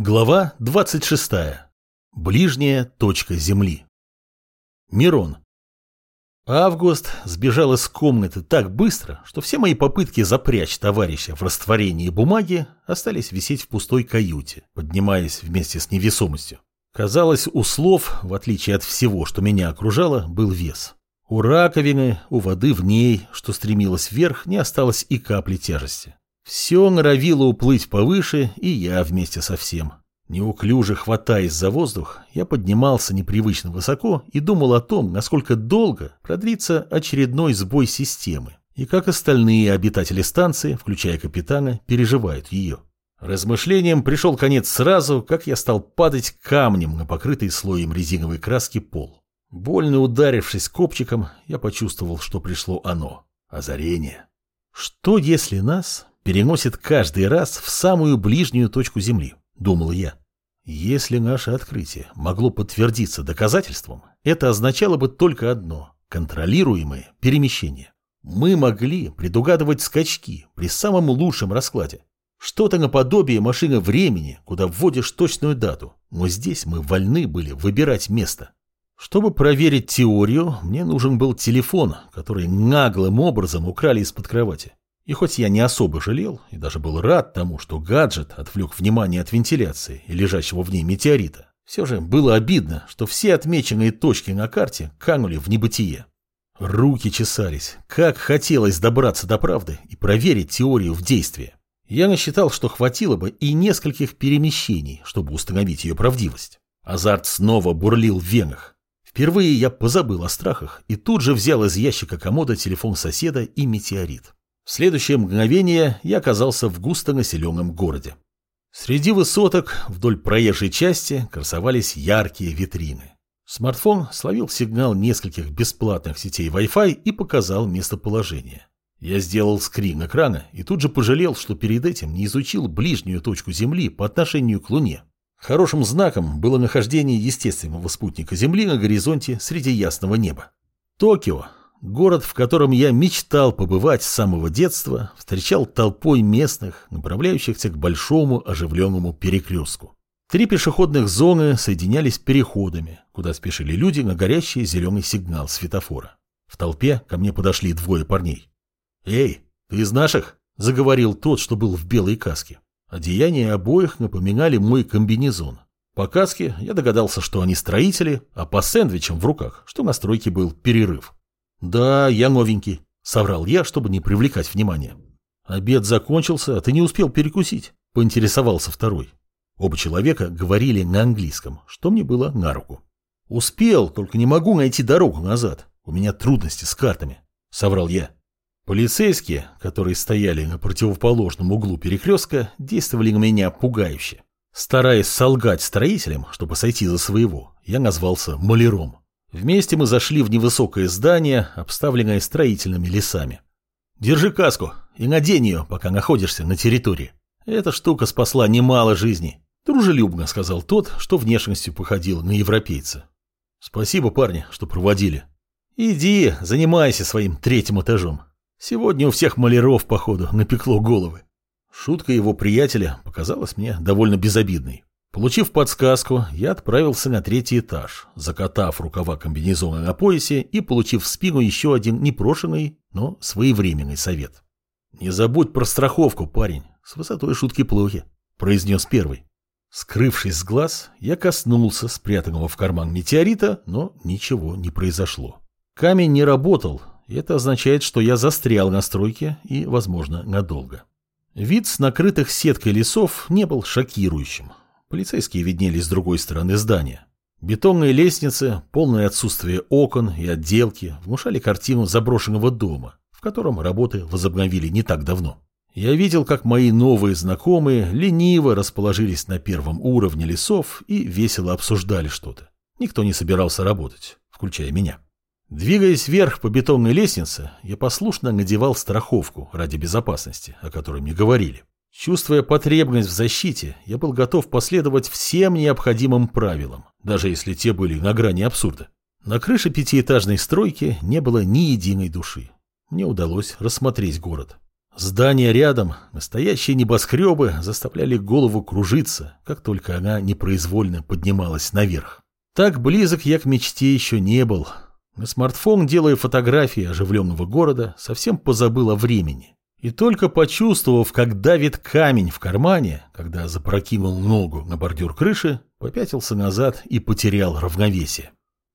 Глава 26. Ближняя точка Земли. Мирон. Август сбежал из комнаты так быстро, что все мои попытки запрячь товарища в растворении бумаги остались висеть в пустой каюте, поднимаясь вместе с невесомостью. Казалось, у слов, в отличие от всего, что меня окружало, был вес. У раковины, у воды в ней, что стремилась вверх, не осталось и капли тяжести. Все норовило уплыть повыше, и я вместе со всем. Неуклюже хватаясь за воздух, я поднимался непривычно высоко и думал о том, насколько долго продлится очередной сбой системы, и как остальные обитатели станции, включая капитана, переживают ее. Размышлением пришел конец сразу, как я стал падать камнем на покрытый слоем резиновой краски пол. Больно ударившись копчиком, я почувствовал, что пришло оно – озарение. Что если нас переносит каждый раз в самую ближнюю точку Земли, думал я. Если наше открытие могло подтвердиться доказательством, это означало бы только одно – контролируемое перемещение. Мы могли предугадывать скачки при самом лучшем раскладе. Что-то наподобие машины времени, куда вводишь точную дату, но здесь мы вольны были выбирать место. Чтобы проверить теорию, мне нужен был телефон, который наглым образом украли из-под кровати. И хоть я не особо жалел и даже был рад тому, что гаджет отвлек внимание от вентиляции и лежащего в ней метеорита, все же было обидно, что все отмеченные точки на карте канули в небытие. Руки чесались, как хотелось добраться до правды и проверить теорию в действии. Я насчитал, что хватило бы и нескольких перемещений, чтобы установить ее правдивость. Азарт снова бурлил в венах. Впервые я позабыл о страхах и тут же взял из ящика комода телефон соседа и метеорит. В следующее мгновение я оказался в густонаселенном городе. Среди высоток вдоль проезжей части красовались яркие витрины. Смартфон словил сигнал нескольких бесплатных сетей Wi-Fi и показал местоположение. Я сделал скрин экрана и тут же пожалел, что перед этим не изучил ближнюю точку Земли по отношению к Луне. Хорошим знаком было нахождение естественного спутника Земли на горизонте среди ясного неба. Токио Город, в котором я мечтал побывать с самого детства, встречал толпой местных, направляющихся к большому оживленному перекрестку. Три пешеходных зоны соединялись переходами, куда спешили люди на горящий зеленый сигнал светофора. В толпе ко мне подошли двое парней. «Эй, ты из наших?» – заговорил тот, что был в белой каске. Одеяния обоих напоминали мой комбинезон. По каске я догадался, что они строители, а по сэндвичам в руках, что на стройке был перерыв. «Да, я новенький», — соврал я, чтобы не привлекать внимания. «Обед закончился, а ты не успел перекусить», — поинтересовался второй. Оба человека говорили на английском, что мне было на руку. «Успел, только не могу найти дорогу назад. У меня трудности с картами», — соврал я. Полицейские, которые стояли на противоположном углу перекрестка, действовали на меня пугающе. Стараясь солгать строителям, чтобы сойти за своего, я назвался маляром. Вместе мы зашли в невысокое здание, обставленное строительными лесами. Держи каску и надень ее, пока находишься на территории. Эта штука спасла немало жизней. Дружелюбно сказал тот, что внешностью походил на европейца. Спасибо, парни, что проводили. Иди, занимайся своим третьим этажом. Сегодня у всех маляров, походу, напекло головы. Шутка его приятеля показалась мне довольно безобидной. Получив подсказку, я отправился на третий этаж, закатав рукава комбинезона на поясе и получив в спину еще один непрошенный, но своевременный совет. «Не забудь про страховку, парень, с высотой шутки плохи», — произнес первый. Скрывшись с глаз, я коснулся спрятанного в карман метеорита, но ничего не произошло. Камень не работал, это означает, что я застрял на стройке и, возможно, надолго. Вид с накрытых сеткой лесов не был шокирующим. Полицейские виднелись с другой стороны здания. Бетонные лестницы, полное отсутствие окон и отделки внушали картину заброшенного дома, в котором работы возобновили не так давно. Я видел, как мои новые знакомые лениво расположились на первом уровне лесов и весело обсуждали что-то. Никто не собирался работать, включая меня. Двигаясь вверх по бетонной лестнице, я послушно надевал страховку ради безопасности, о которой мне говорили. Чувствуя потребность в защите, я был готов последовать всем необходимым правилам, даже если те были на грани абсурда. На крыше пятиэтажной стройки не было ни единой души. Мне удалось рассмотреть город. Здания рядом, настоящие небоскребы заставляли голову кружиться, как только она непроизвольно поднималась наверх. Так близок я к мечте еще не был. На смартфон, делая фотографии оживленного города, совсем позабыл о времени. И только почувствовав, как давит камень в кармане, когда запрокинул ногу на бордюр крыши, попятился назад и потерял равновесие.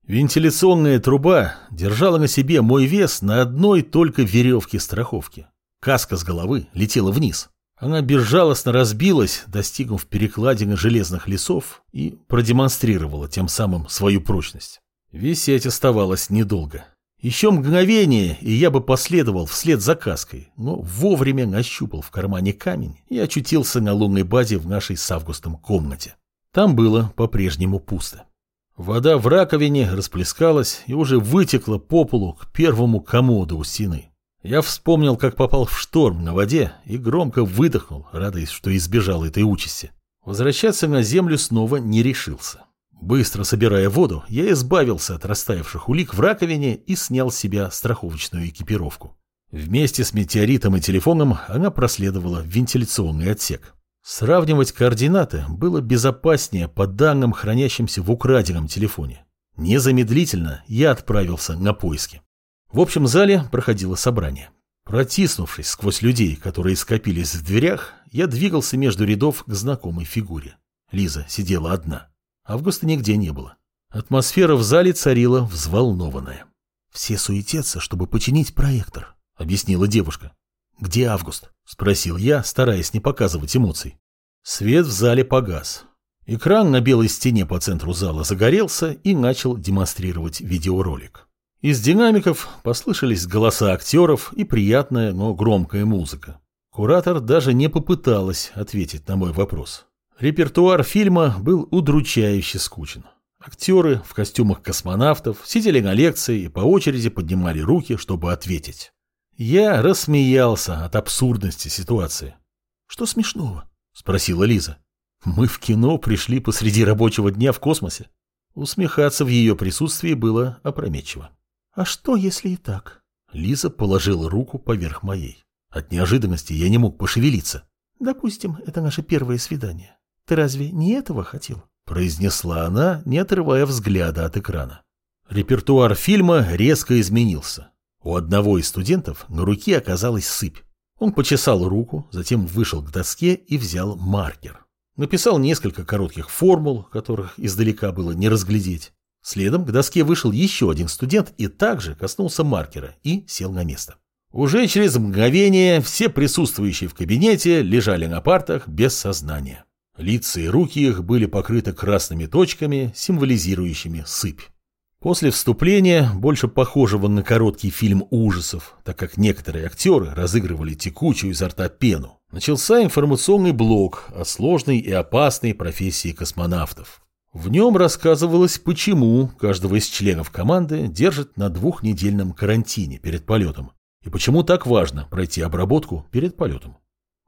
Вентиляционная труба держала на себе мой вес на одной только веревке страховки. Каска с головы летела вниз. Она безжалостно разбилась, достигнув перекладины железных лесов и продемонстрировала тем самым свою прочность. Висеть оставалось недолго. Еще мгновение, и я бы последовал вслед за каской, но вовремя нащупал в кармане камень и очутился на лунной базе в нашей с Августом комнате. Там было по-прежнему пусто. Вода в раковине расплескалась и уже вытекла по полу к первому комоду у стены. Я вспомнил, как попал в шторм на воде и громко выдохнул, радуясь, что избежал этой участи. Возвращаться на землю снова не решился. Быстро собирая воду, я избавился от растаявших улик в раковине и снял с себя страховочную экипировку. Вместе с метеоритом и телефоном она проследовала в вентиляционный отсек. Сравнивать координаты было безопаснее по данным, хранящимся в украденном телефоне. Незамедлительно я отправился на поиски. В общем зале проходило собрание. Протиснувшись сквозь людей, которые скопились в дверях, я двигался между рядов к знакомой фигуре. Лиза сидела одна. Августа нигде не было. Атмосфера в зале царила взволнованная. «Все суетятся, чтобы починить проектор», — объяснила девушка. «Где Август?» — спросил я, стараясь не показывать эмоций. Свет в зале погас. Экран на белой стене по центру зала загорелся и начал демонстрировать видеоролик. Из динамиков послышались голоса актеров и приятная, но громкая музыка. Куратор даже не попыталась ответить на мой вопрос. Репертуар фильма был удручающе скучен. Актеры в костюмах космонавтов сидели на лекции и по очереди поднимали руки, чтобы ответить. Я рассмеялся от абсурдности ситуации. «Что смешного?» – спросила Лиза. «Мы в кино пришли посреди рабочего дня в космосе». Усмехаться в ее присутствии было опрометчиво. «А что, если и так?» Лиза положила руку поверх моей. От неожиданности я не мог пошевелиться. «Допустим, это наше первое свидание. Ты разве не этого хотел? Произнесла она, не отрывая взгляда от экрана. Репертуар фильма резко изменился. У одного из студентов на руке оказалась сыпь. Он почесал руку, затем вышел к доске и взял маркер. Написал несколько коротких формул, которых издалека было не разглядеть. Следом к доске вышел еще один студент и также коснулся маркера и сел на место. Уже через мгновение все присутствующие в кабинете лежали на партах без сознания. Лица и руки их были покрыты красными точками, символизирующими сыпь. После вступления, больше похожего на короткий фильм ужасов, так как некоторые актеры разыгрывали текучую изо рта пену, начался информационный блок о сложной и опасной профессии космонавтов. В нем рассказывалось, почему каждого из членов команды держат на двухнедельном карантине перед полетом, и почему так важно пройти обработку перед полетом.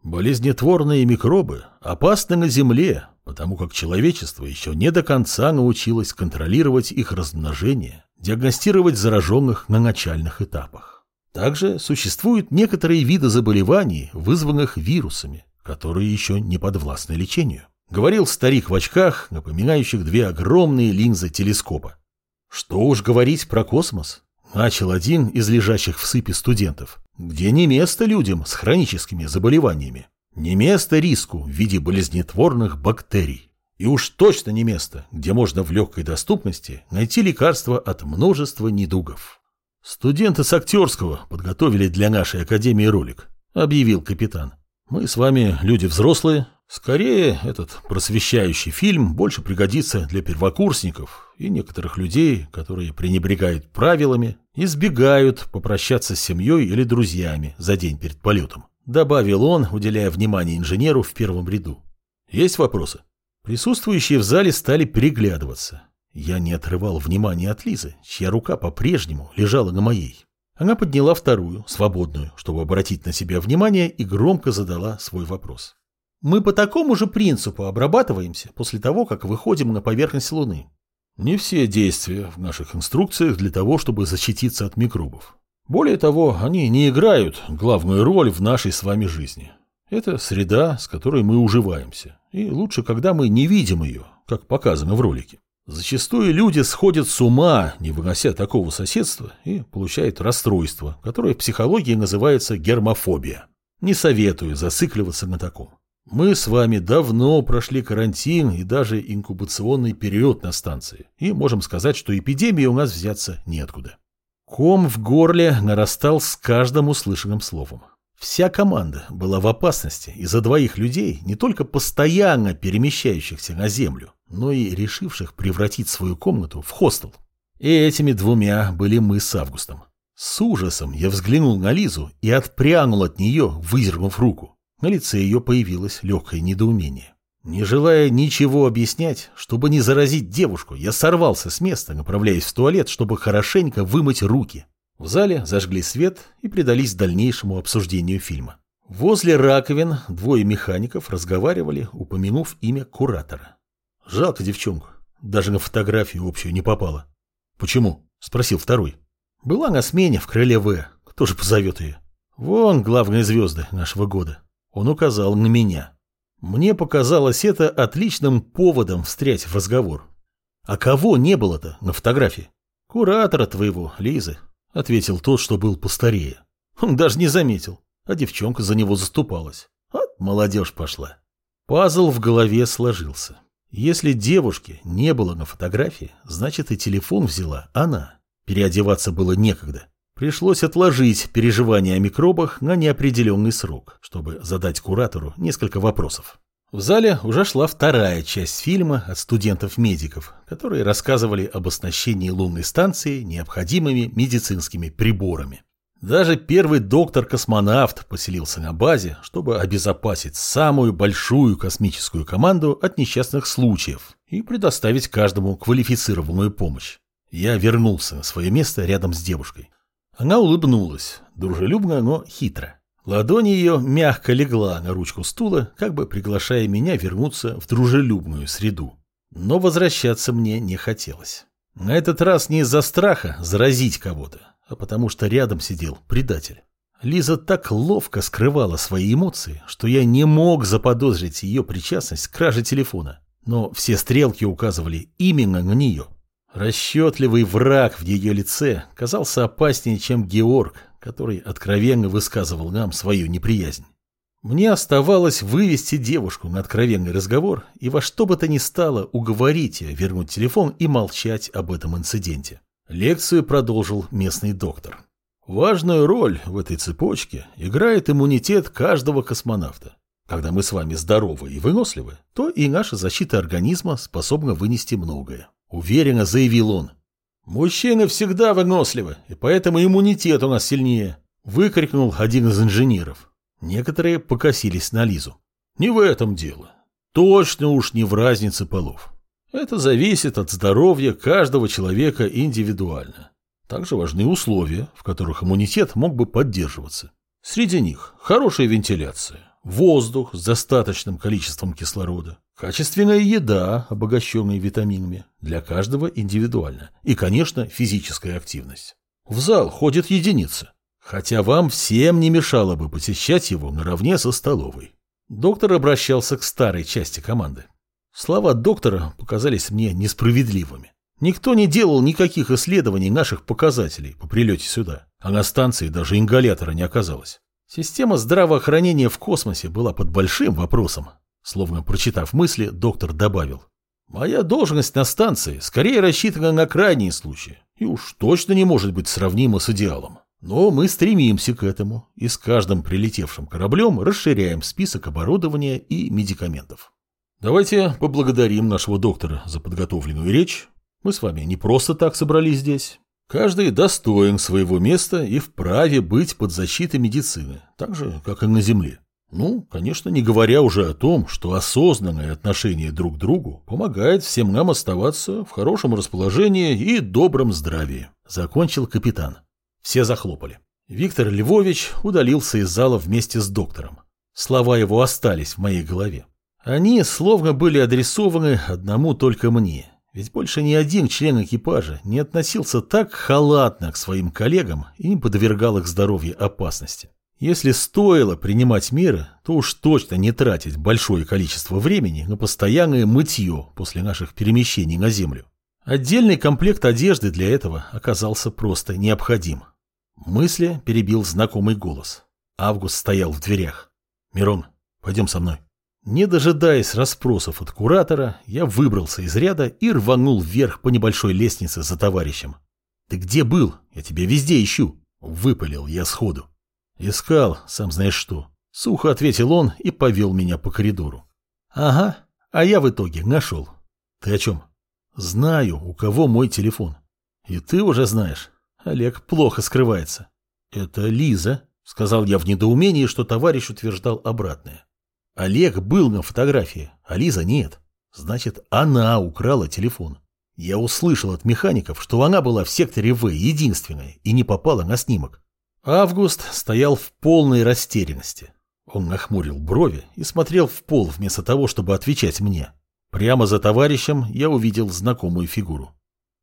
Болезнетворные микробы опасны на Земле, потому как человечество еще не до конца научилось контролировать их размножение, диагностировать зараженных на начальных этапах. Также существуют некоторые виды заболеваний, вызванных вирусами, которые еще не подвластны лечению. Говорил старик в очках, напоминающих две огромные линзы телескопа. Что уж говорить про космос, начал один из лежащих в сыпи студентов где не место людям с хроническими заболеваниями, не место риску в виде болезнетворных бактерий. И уж точно не место, где можно в легкой доступности найти лекарства от множества недугов. Студенты с актерского подготовили для нашей академии ролик, объявил капитан. Мы с вами люди взрослые. Скорее, этот просвещающий фильм больше пригодится для первокурсников и некоторых людей, которые пренебрегают правилами, избегают попрощаться с семьей или друзьями за день перед полетом. Добавил он, уделяя внимание инженеру в первом ряду. Есть вопросы? Присутствующие в зале стали переглядываться. Я не отрывал внимания от Лизы, чья рука по-прежнему лежала на моей. Она подняла вторую, свободную, чтобы обратить на себя внимание, и громко задала свой вопрос. «Мы по такому же принципу обрабатываемся после того, как выходим на поверхность Луны. Не все действия в наших инструкциях для того, чтобы защититься от микробов. Более того, они не играют главную роль в нашей с вами жизни. Это среда, с которой мы уживаемся. И лучше, когда мы не видим ее, как показано в ролике. Зачастую люди сходят с ума, не вынося такого соседства, и получают расстройство, которое в психологии называется гермофобия. Не советую зацикливаться на таком. Мы с вами давно прошли карантин и даже инкубационный период на станции, и можем сказать, что эпидемии у нас взяться неоткуда. Ком в горле нарастал с каждым услышанным словом. Вся команда была в опасности из-за двоих людей, не только постоянно перемещающихся на землю, но и решивших превратить свою комнату в хостел. И этими двумя были мы с Августом. С ужасом я взглянул на Лизу и отпрянул от нее, выдернув руку. На лице ее появилось легкое недоумение. Не желая ничего объяснять, чтобы не заразить девушку, я сорвался с места, направляясь в туалет, чтобы хорошенько вымыть руки. В зале зажгли свет и предались дальнейшему обсуждению фильма. Возле раковин двое механиков разговаривали, упомянув имя куратора. Жалко девчонку. Даже на фотографию общую не попала. «Почему?» – спросил второй. «Была на смене в крыле В. Кто же позовет ее?» «Вон главные звезды нашего года». Он указал на меня. Мне показалось это отличным поводом встрять в разговор. «А кого не было-то на фотографии?» «Куратора твоего, Лизы», ответил тот, что был постарее. Он даже не заметил, а девчонка за него заступалась. Вот молодежь пошла. Пазл в голове сложился. Если девушки не было на фотографии, значит и телефон взяла она. Переодеваться было некогда. Пришлось отложить переживания о микробах на неопределенный срок, чтобы задать куратору несколько вопросов. В зале уже шла вторая часть фильма от студентов-медиков, которые рассказывали об оснащении лунной станции необходимыми медицинскими приборами. Даже первый доктор-космонавт поселился на базе, чтобы обезопасить самую большую космическую команду от несчастных случаев и предоставить каждому квалифицированную помощь. Я вернулся на свое место рядом с девушкой. Она улыбнулась, дружелюбно, но хитро. Ладонь ее мягко легла на ручку стула, как бы приглашая меня вернуться в дружелюбную среду. Но возвращаться мне не хотелось. На этот раз не из-за страха заразить кого-то, а потому что рядом сидел предатель. Лиза так ловко скрывала свои эмоции, что я не мог заподозрить ее причастность к краже телефона. Но все стрелки указывали именно на нее. Расчетливый враг в ее лице казался опаснее, чем Георг, который откровенно высказывал нам свою неприязнь. Мне оставалось вывести девушку на откровенный разговор и во что бы то ни стало уговорить ее вернуть телефон и молчать об этом инциденте. Лекцию продолжил местный доктор. Важную роль в этой цепочке играет иммунитет каждого космонавта. Когда мы с вами здоровы и выносливы, то и наша защита организма способна вынести многое. Уверенно заявил он. «Мужчины всегда выносливы, и поэтому иммунитет у нас сильнее», – выкрикнул один из инженеров. Некоторые покосились на Лизу. «Не в этом дело. Точно уж не в разнице полов. Это зависит от здоровья каждого человека индивидуально. Также важны условия, в которых иммунитет мог бы поддерживаться. Среди них хорошая вентиляция, воздух с достаточным количеством кислорода, качественная еда, обогащенная витаминами, для каждого индивидуально, и, конечно, физическая активность. В зал ходят единицы, хотя вам всем не мешало бы посещать его наравне со столовой. Доктор обращался к старой части команды. Слова доктора показались мне несправедливыми. Никто не делал никаких исследований наших показателей по прилете сюда, а на станции даже ингалятора не оказалось. Система здравоохранения в космосе была под большим вопросом. Словно прочитав мысли, доктор добавил. «Моя должность на станции скорее рассчитана на крайние случаи и уж точно не может быть сравнима с идеалом. Но мы стремимся к этому и с каждым прилетевшим кораблем расширяем список оборудования и медикаментов. Давайте поблагодарим нашего доктора за подготовленную речь. Мы с вами не просто так собрались здесь. Каждый достоин своего места и вправе быть под защитой медицины, так же, как и на Земле. Ну, конечно, не говоря уже о том, что осознанное отношение друг к другу помогает всем нам оставаться в хорошем расположении и добром здравии. Закончил капитан. Все захлопали. Виктор Львович удалился из зала вместе с доктором. Слова его остались в моей голове. Они словно были адресованы одному только мне, Ведь больше ни один член экипажа не относился так халатно к своим коллегам и не подвергал их здоровью опасности. Если стоило принимать меры, то уж точно не тратить большое количество времени на постоянное мытье после наших перемещений на Землю. Отдельный комплект одежды для этого оказался просто необходим. Мысли перебил знакомый голос. Август стоял в дверях. «Мирон, пойдем со мной». Не дожидаясь расспросов от куратора, я выбрался из ряда и рванул вверх по небольшой лестнице за товарищем. «Ты где был? Я тебя везде ищу!» — выпалил я сходу. «Искал, сам знаешь что». Сухо ответил он и повел меня по коридору. «Ага, а я в итоге нашел. Ты о чем?» «Знаю, у кого мой телефон». «И ты уже знаешь. Олег плохо скрывается». «Это Лиза», — сказал я в недоумении, что товарищ утверждал обратное. Олег был на фотографии, а Лиза нет. Значит, она украла телефон. Я услышал от механиков, что она была в секторе В единственная и не попала на снимок. Август стоял в полной растерянности. Он нахмурил брови и смотрел в пол вместо того, чтобы отвечать мне. Прямо за товарищем я увидел знакомую фигуру.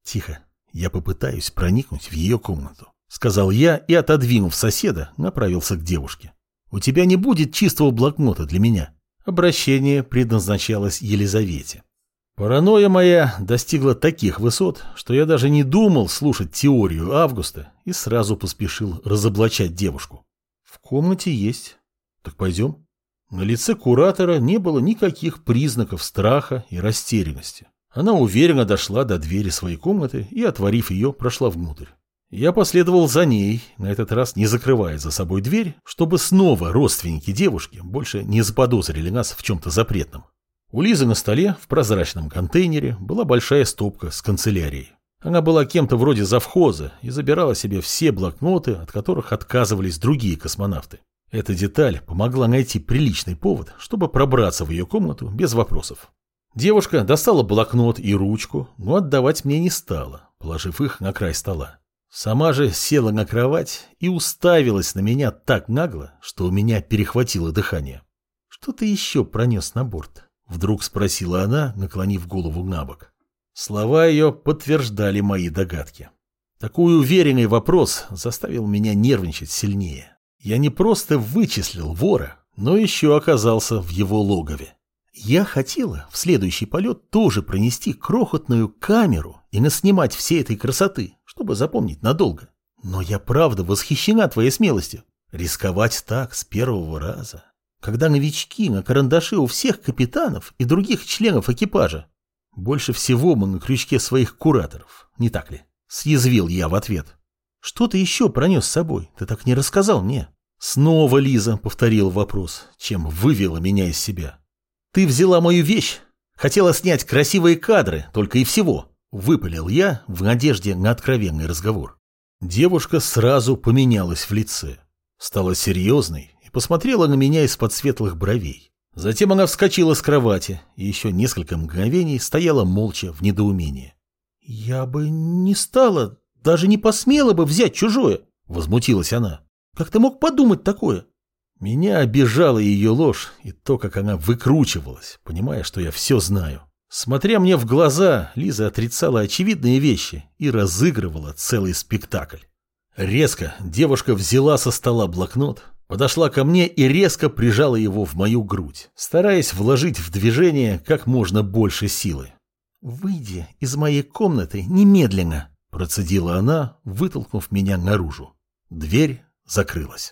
«Тихо, я попытаюсь проникнуть в ее комнату», — сказал я и, отодвинув соседа, направился к девушке. У тебя не будет чистого блокнота для меня. Обращение предназначалось Елизавете. Паранойя моя достигла таких высот, что я даже не думал слушать теорию Августа и сразу поспешил разоблачать девушку. В комнате есть. Так пойдем. На лице куратора не было никаких признаков страха и растерянности. Она уверенно дошла до двери своей комнаты и, отворив ее, прошла внутрь. Я последовал за ней, на этот раз не закрывая за собой дверь, чтобы снова родственники девушки больше не заподозрили нас в чем-то запретном. У Лизы на столе в прозрачном контейнере была большая стопка с канцелярией. Она была кем-то вроде завхоза и забирала себе все блокноты, от которых отказывались другие космонавты. Эта деталь помогла найти приличный повод, чтобы пробраться в ее комнату без вопросов. Девушка достала блокнот и ручку, но отдавать мне не стала, положив их на край стола. Сама же села на кровать и уставилась на меня так нагло, что у меня перехватило дыхание. «Что ты еще пронес на борт?» — вдруг спросила она, наклонив голову на бок. Слова ее подтверждали мои догадки. Такой уверенный вопрос заставил меня нервничать сильнее. Я не просто вычислил вора, но еще оказался в его логове. Я хотела в следующий полет тоже пронести крохотную камеру и наснимать все этой красоты, чтобы запомнить надолго. Но я правда восхищена твоей смелостью. Рисковать так с первого раза. Когда новички на карандаше у всех капитанов и других членов экипажа. Больше всего мы на крючке своих кураторов, не так ли? Съязвил я в ответ. Что ты еще пронес с собой? Ты так не рассказал мне. Снова Лиза повторил вопрос, чем вывела меня из себя. «Ты взяла мою вещь? Хотела снять красивые кадры, только и всего», — выпалил я в надежде на откровенный разговор. Девушка сразу поменялась в лице, стала серьезной посмотрела на меня из-под светлых бровей. Затем она вскочила с кровати и еще несколько мгновений стояла молча в недоумении. «Я бы не стала, даже не посмела бы взять чужое», — возмутилась она. «Как ты мог подумать такое?» Меня обижала ее ложь и то, как она выкручивалась, понимая, что я все знаю. Смотря мне в глаза, Лиза отрицала очевидные вещи и разыгрывала целый спектакль. Резко девушка взяла со стола блокнот, подошла ко мне и резко прижала его в мою грудь, стараясь вложить в движение как можно больше силы. «Выйди из моей комнаты немедленно», – процедила она, вытолкнув меня наружу. Дверь закрылась.